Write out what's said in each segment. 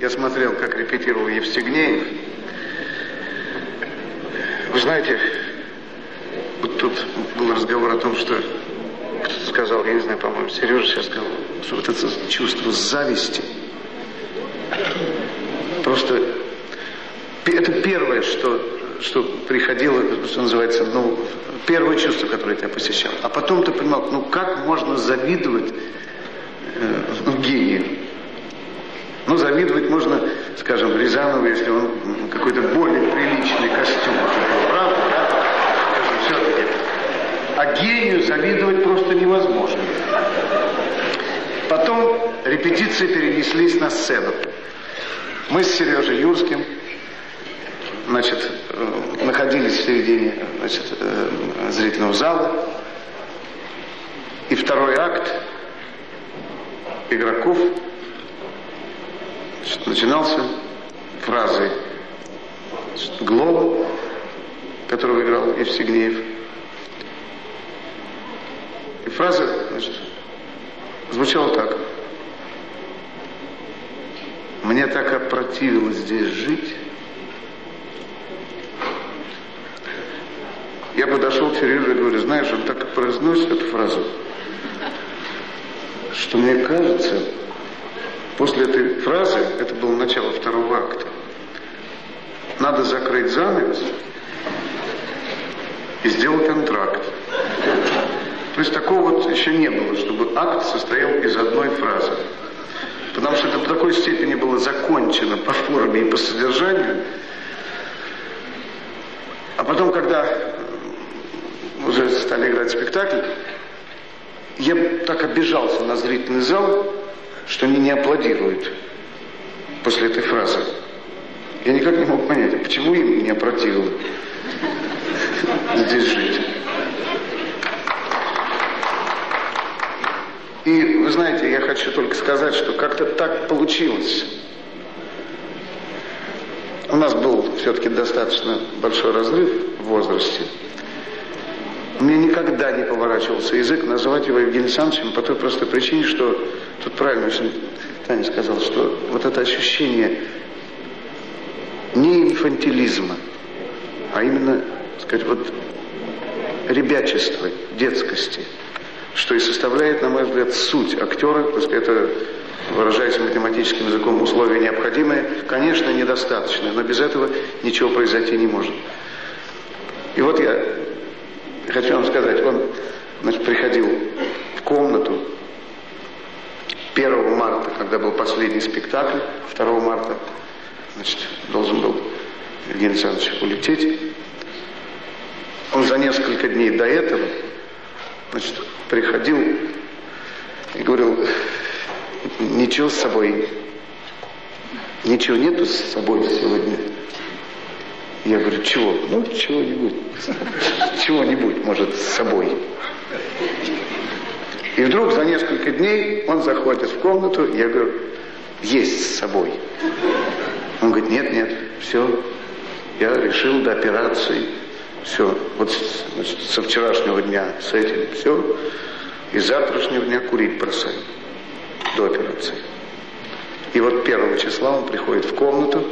я смотрел, как репетировал Евстигнеев. Вы знаете, вот тут был разговор о том, что кто-то сказал, я не знаю, по-моему, Сережа сейчас сказал, что вот это чувство зависти просто это первое, что, что приходило, что называется, ну, первое чувство, которое тебя посещало. А потом ты понимал, ну как можно завидовать э, гению? Ну, завидовать можно, скажем, Рязанову, если он какой-то более приличный костюм. Правда, да? Скажем, все-таки. А гению завидовать просто невозможно. Потом репетиции перенеслись на сцену. Мы с Сережей Юрским значит, э, находились в середине значит, э, зрительного зала. И второй акт игроков значит, начинался значит, Глоба, которого играл Евсигнеев. И фраза значит, звучала так. Мне так опротивилось здесь жить, Я подошел к Сереже и говорю, знаешь, он так произносит эту фразу, что мне кажется, после этой фразы, это было начало второго акта, надо закрыть занавес и сделать антракт. То есть такого вот еще не было, чтобы акт состоял из одной фразы. Потому что это в такой степени было закончено по форме и по содержанию. А потом, когда уже стали играть спектакль, я так обижался на зрительный зал, что они не аплодируют после этой фразы. Я никак не мог понять, почему им не опротивило здесь жить. И вы знаете, я хочу только сказать, что как-то так получилось. У нас был все-таки достаточно большой разрыв в возрасте. Мне никогда не поворачивался язык называть его Евгением Александровичем по той простой причине, что тут правильно очень Таня сказал, что вот это ощущение не инфантилизма, а именно, сказать, вот ребячества, детскости, что и составляет, на мой взгляд, суть актера, то есть это, выражаясь математическим языком, условия необходимые, конечно, недостаточные, но без этого ничего произойти не может. И вот я хочу вам сказать, он значит, приходил в комнату 1 марта, когда был последний спектакль, 2 марта, значит, должен был Евгений Александрович улететь. Он за несколько дней до этого, значит, приходил и говорил, ничего с собой, ничего нету с собой сегодня. Я говорю, чего? Ну, чего-нибудь. Чего-нибудь, может, с собой. И вдруг за несколько дней он заходит в комнату, я говорю, есть с собой. Он говорит, нет, нет, все, я решил до операции, все, вот значит, со вчерашнего дня с этим все, и завтрашнего дня курить бросаю до операции. И вот первого числа он приходит в комнату,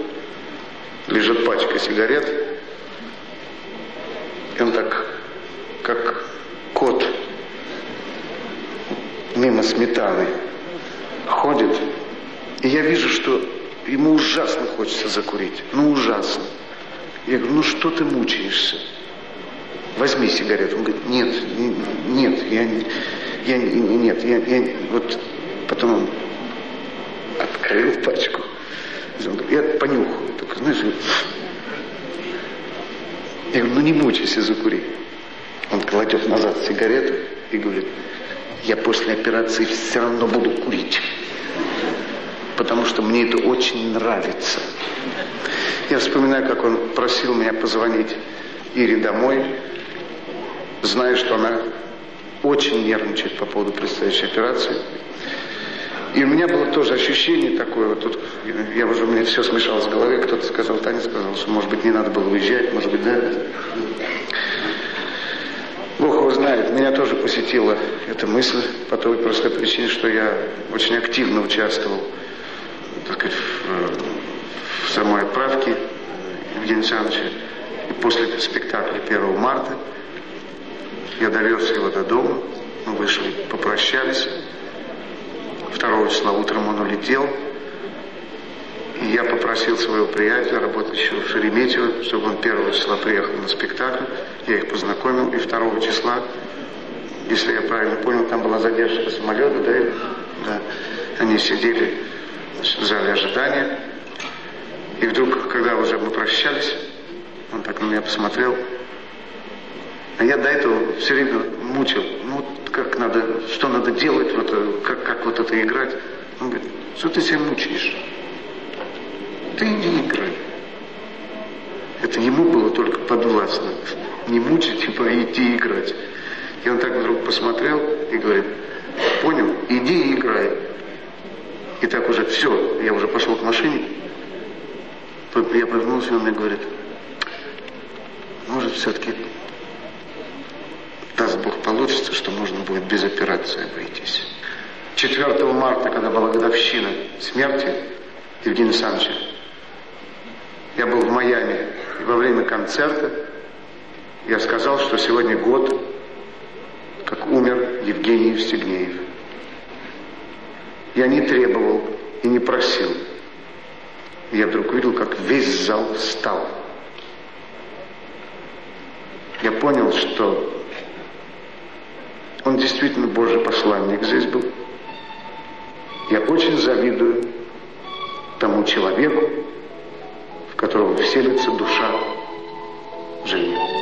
лежит пачка сигарет, и он так, как кот мимо сметаны ходит, и я вижу, что ему ужасно хочется закурить. Ну, ужасно. Я говорю, ну что ты мучаешься? Возьми сигарету. Он говорит, нет, нет, я, я нет, я, я, вот потом он открыл пачку. Я понюхаю. Только, знаешь, я говорю, ну не мучайся, закури. Он кладет назад сигарету и говорит, я после операции все равно буду курить. Потому что мне это очень нравится. Я вспоминаю, как он просил меня позвонить Ире домой, зная, что она очень нервничает по поводу предстоящей операции. И у меня было тоже ощущение такое, вот тут я уже, у меня все смешалось в голове, кто-то сказал, Таня сказала, что, может быть, не надо было уезжать, может быть, да. Бог его знает, меня тоже посетила эта мысль по той простой причине, что я очень активно участвовал так сказать, Евгения Александровича. И после спектакля 1 марта я довез его до дома. Мы вышли, попрощались. 2 числа утром он улетел. И я попросил своего приятеля, работающего в Шереметьево, чтобы он 1 числа приехал на спектакль. Я их познакомил. И 2 числа, если я правильно понял, там была задержка самолета, да? Да. Они сидели в зале ожидания. И вдруг, когда уже мы прощались, он так на меня посмотрел. А я до этого все время мучил. Ну, как надо, что надо делать, вот, как, как вот это играть. Он говорит, что ты себя мучаешь? Ты иди играй. Это ему было только подвластно. Не мучить, типа идти играть. И он так вдруг посмотрел и говорит, понял, иди и играй. И так уже все, я уже пошел к машине. Я повернулся, и он мне говорит, может, все-таки даст Бог получится, что можно будет без операции обойтись. 4 марта, когда была годовщина смерти Евгения Александровича, я был в Майами, и во время концерта я сказал, что сегодня год, как умер Евгений Евстигнеев. Я не требовал и не просил. Я вдруг увидел, как весь зал встал. Я понял, что он действительно Божий посланник здесь был. Я очень завидую тому человеку, в которого вселится душа жены.